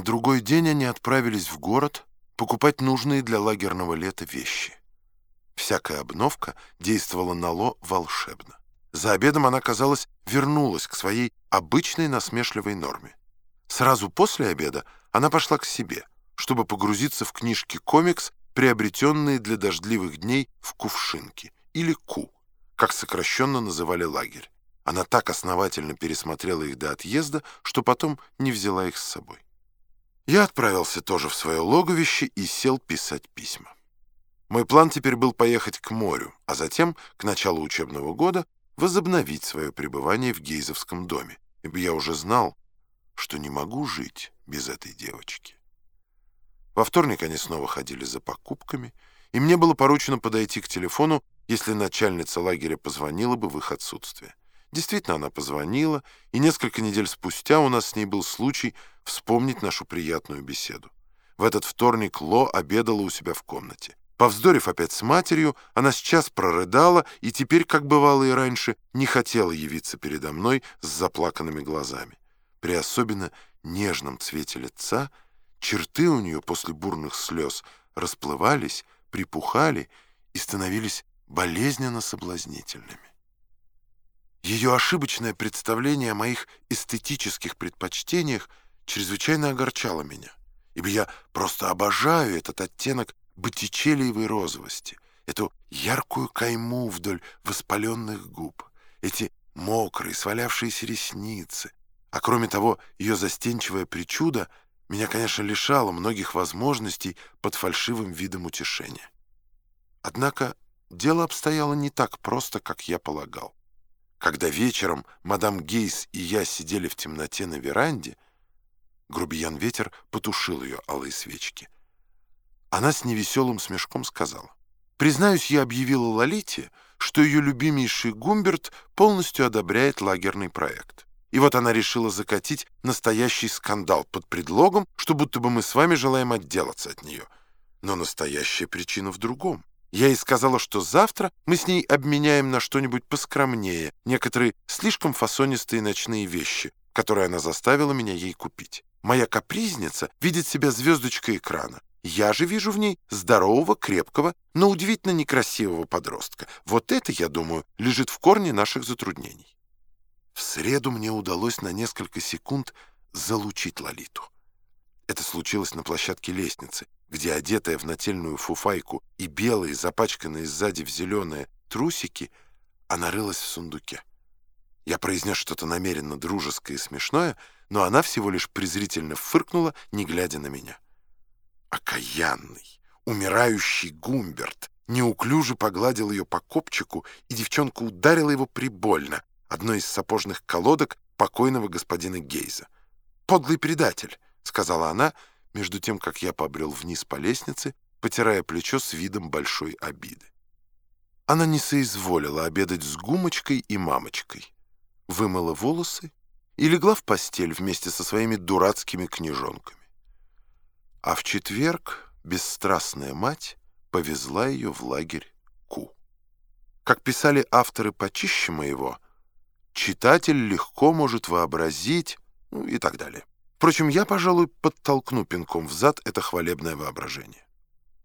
На другой день они отправились в город покупать нужные для лагерного лета вещи. Всякая обновка действовала на Ло волшебно. За обедом она, казалось, вернулась к своей обычной насмешливой норме. Сразу после обеда она пошла к себе, чтобы погрузиться в книжки комикс, приобретенные для дождливых дней в Кувшинке, или Ку, как сокращенно называли лагерь. Она так основательно пересмотрела их до отъезда, что потом не взяла их с собой. Я отправился тоже в свое логовище и сел писать письма. Мой план теперь был поехать к морю, а затем, к началу учебного года, возобновить свое пребывание в Гейзовском доме, ибо я уже знал, что не могу жить без этой девочки. Во вторник они снова ходили за покупками, и мне было поручено подойти к телефону, если начальница лагеря позвонила бы в их отсутствие. Действительно, она позвонила, и несколько недель спустя у нас с ней был случай вспомнить нашу приятную беседу. В этот вторник Ло обедала у себя в комнате. Повздорив опять с матерью, она сейчас прорыдала и теперь, как бывало и раньше, не хотела явиться передо мной с заплаканными глазами. При особенно нежном цвете лица черты у нее после бурных слез расплывались, припухали и становились болезненно соблазнительными. Ее ошибочное представление о моих эстетических предпочтениях чрезвычайно огорчало меня, ибо я просто обожаю этот оттенок боттичелиевой розовости, эту яркую кайму вдоль воспаленных губ, эти мокрые, свалявшиеся ресницы. А кроме того, ее застенчивая причуда меня, конечно, лишала многих возможностей под фальшивым видом утешения. Однако дело обстояло не так просто, как я полагал. Когда вечером мадам Гейс и я сидели в темноте на веранде, грубиян ветер потушил ее алые свечки — она с невеселым смешком сказала. «Признаюсь, я объявила Лолите, что ее любимейший Гумберт полностью одобряет лагерный проект. И вот она решила закатить настоящий скандал под предлогом, что будто бы мы с вами желаем отделаться от нее. Но настоящая причина в другом. Я ей сказала, что завтра мы с ней обменяем на что-нибудь поскромнее, некоторые слишком фасонистые ночные вещи, которые она заставила меня ей купить. Моя капризница видит себя звездочкой экрана. Я же вижу в ней здорового, крепкого, но удивительно некрасивого подростка. Вот это, я думаю, лежит в корне наших затруднений. В среду мне удалось на несколько секунд залучить Лолиту. Случилось на площадке лестницы, где, одетая в нательную фуфайку и белые, запачканные сзади в зеленые трусики, она рылась в сундуке. Я произнес что-то намеренно дружеское и смешное, но она всего лишь презрительно фыркнула, не глядя на меня. Окаянный, умирающий Гумберт неуклюже погладил ее по копчику, и девчонка ударила его прибольно, одной из сапожных колодок покойного господина Гейза. «Подлый предатель», — сказала она, между тем, как я побрел вниз по лестнице, потирая плечо с видом большой обиды. Она не соизволила обедать с Гумочкой и мамочкой, вымыла волосы и легла в постель вместе со своими дурацкими книжонками. А в четверг бесстрастная мать повезла ее в лагерь Ку. Как писали авторы почище моего, читатель легко может вообразить, ну и так далее. Впрочем, я, пожалуй, подтолкну пинком в зад это хвалебное воображение.